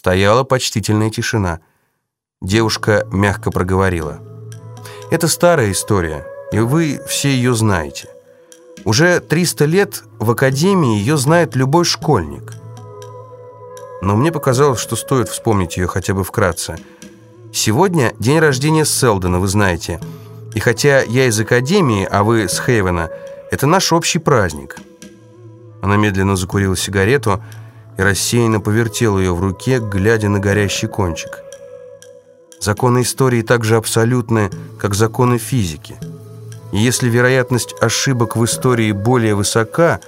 Стояла почтительная тишина. Девушка мягко проговорила. «Это старая история, и вы все ее знаете. Уже 300 лет в Академии ее знает любой школьник. Но мне показалось, что стоит вспомнить ее хотя бы вкратце. Сегодня день рождения Селдона, вы знаете. И хотя я из Академии, а вы с Хейвена, это наш общий праздник». Она медленно закурила сигарету и рассеянно повертела ее в руке, глядя на горящий кончик. Законы истории так же абсолютны, как законы физики. И если вероятность ошибок в истории более высока,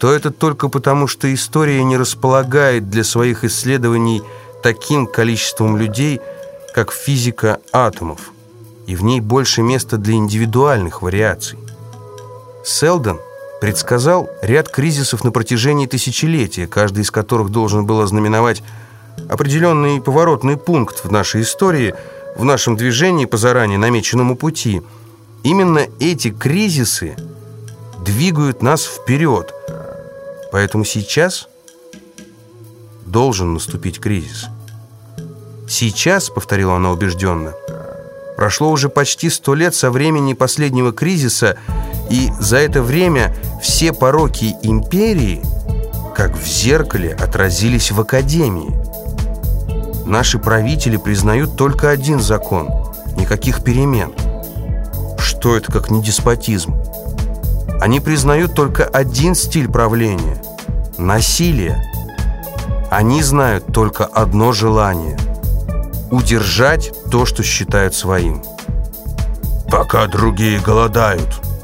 то это только потому, что история не располагает для своих исследований таким количеством людей, как физика атомов, и в ней больше места для индивидуальных вариаций. Селдон предсказал ряд кризисов на протяжении тысячелетия, каждый из которых должен был ознаменовать определенный поворотный пункт в нашей истории, в нашем движении по заранее намеченному пути. Именно эти кризисы двигают нас вперед. Поэтому сейчас должен наступить кризис. Сейчас, повторила она убежденно, прошло уже почти сто лет со времени последнего кризиса, и за это время все пороки империи, как в зеркале, отразились в Академии. Наши правители признают только один закон – никаких перемен. Что это, как не деспотизм? Они признают только один стиль правления – насилие. Они знают только одно желание – удержать то, что считают своим. «Пока другие голодают», —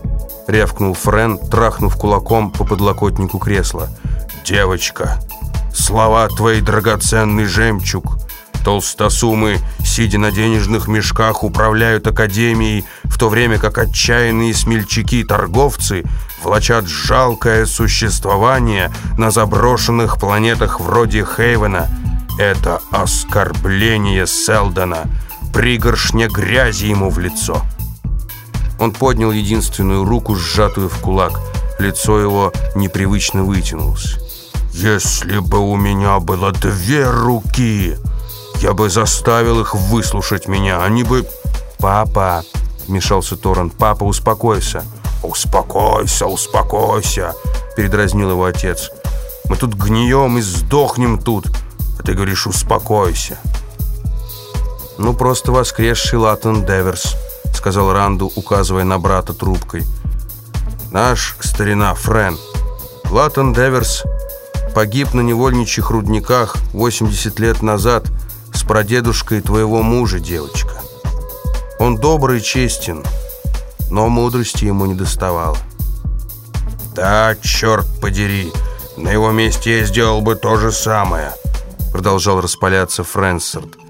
рявкнул Френ, трахнув кулаком по подлокотнику кресла. «Девочка, слова твои драгоценный жемчуг. Толстосумы, сидя на денежных мешках, управляют академией, в то время как отчаянные смельчаки-торговцы влачат жалкое существование на заброшенных планетах вроде Хейвена. Это оскорбление Селдона, пригоршня грязи ему в лицо». Он поднял единственную руку, сжатую в кулак. Лицо его непривычно вытянулось. «Если бы у меня было две руки, я бы заставил их выслушать меня. Они бы...» «Папа!» — вмешался Торрен. «Папа, успокойся!» «Успокойся, успокойся!» — передразнил его отец. «Мы тут гнием и сдохнем тут, а ты говоришь «успокойся!» «Ну, просто воскресший Латан Деверс!» Сказал Ранду, указывая на брата трубкой. «Наш старина Френ. Латан Деверс погиб на невольничьих рудниках 80 лет назад с прадедушкой твоего мужа, девочка. Он добрый и честен, но мудрости ему не доставало». «Да, черт подери, на его месте я сделал бы то же самое», продолжал распаляться Фрэнсард.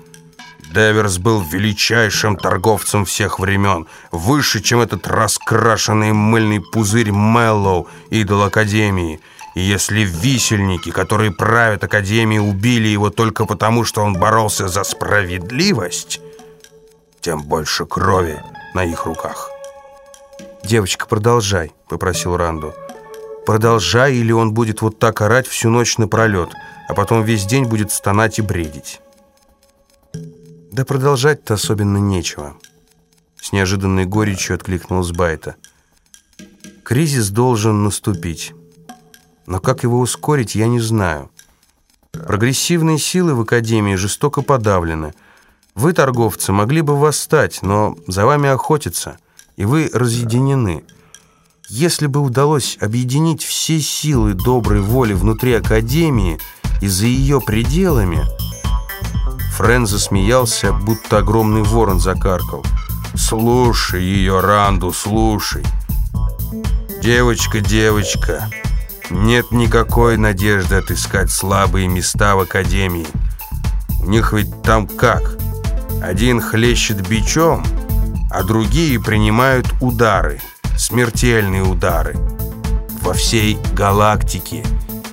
Деверс был величайшим торговцем всех времен, выше, чем этот раскрашенный мыльный пузырь Мэллоу, идол Академии. И если висельники, которые правят Академией, убили его только потому, что он боролся за справедливость, тем больше крови на их руках. «Девочка, продолжай», — попросил Ранду. «Продолжай, или он будет вот так орать всю ночь напролет, а потом весь день будет стонать и бредить». Да продолжать-то особенно нечего. С неожиданной горечью откликнулась Байта. Кризис должен наступить. Но как его ускорить, я не знаю. Прогрессивные силы в Академии жестоко подавлены. Вы, торговцы, могли бы восстать, но за вами охотятся, и вы разъединены. Если бы удалось объединить все силы доброй воли внутри Академии и за ее пределами... Френ засмеялся, будто огромный ворон закаркал. «Слушай ее, Ранду, слушай. Девочка, девочка, нет никакой надежды отыскать слабые места в Академии. У них ведь там как? Один хлещет бичом, а другие принимают удары, смертельные удары. Во всей галактике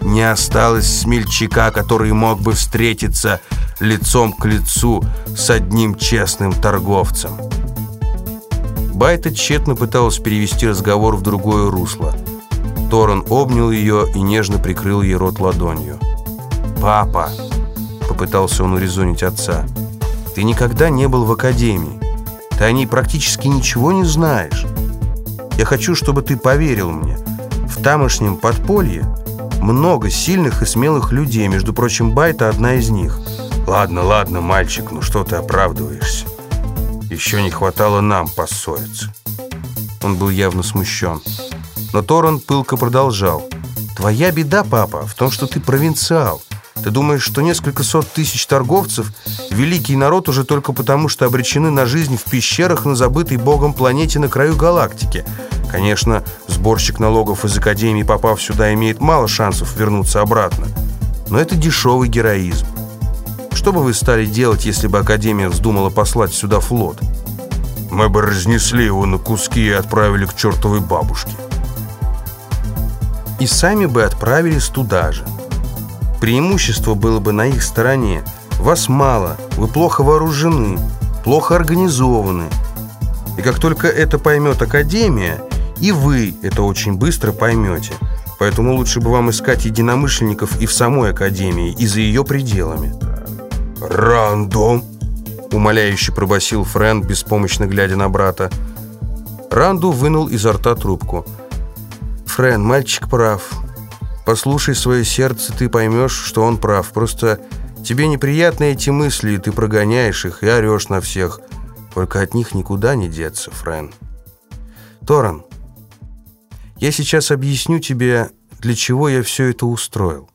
не осталось смельчака, который мог бы встретиться лицом к лицу с одним честным торговцем. Байта тщетно пыталась перевести разговор в другое русло. Торон обнял ее и нежно прикрыл ей рот ладонью. «Папа!» — Попытался он урезонить отца. Ты никогда не был в академии. Ты о ней практически ничего не знаешь. Я хочу, чтобы ты поверил мне. В тамошнем подполье много сильных и смелых людей. Между прочим, Байта одна из них. Ладно, ладно, мальчик, ну что ты оправдываешься? Еще не хватало нам поссориться. Он был явно смущен. Но Торон пылко продолжал. «Твоя беда, папа, в том, что ты провинциал. Ты думаешь, что несколько сот тысяч торговцев – великий народ уже только потому, что обречены на жизнь в пещерах на забытой богом планете на краю галактики. Конечно, сборщик налогов из Академии, попав сюда, имеет мало шансов вернуться обратно. Но это дешевый героизм. Что бы вы стали делать, если бы Академия вздумала послать сюда флот? Мы бы разнесли его на куски и отправили к чертовой бабушке. И сами бы отправились туда же. Преимущество было бы на их стороне. Вас мало, вы плохо вооружены, плохо организованы. И как только это поймет Академия, и вы это очень быстро поймете. Поэтому лучше бы вам искать единомышленников и в самой Академии, и за ее пределами. «Рандом!» — умоляюще пробасил Фрэнд, беспомощно глядя на брата. Ранду вынул изо рта трубку. «Френ, мальчик прав. Послушай свое сердце, ты поймешь, что он прав. Просто тебе неприятны эти мысли, ты прогоняешь их и орешь на всех. Только от них никуда не деться, Френ. Торан, я сейчас объясню тебе, для чего я все это устроил.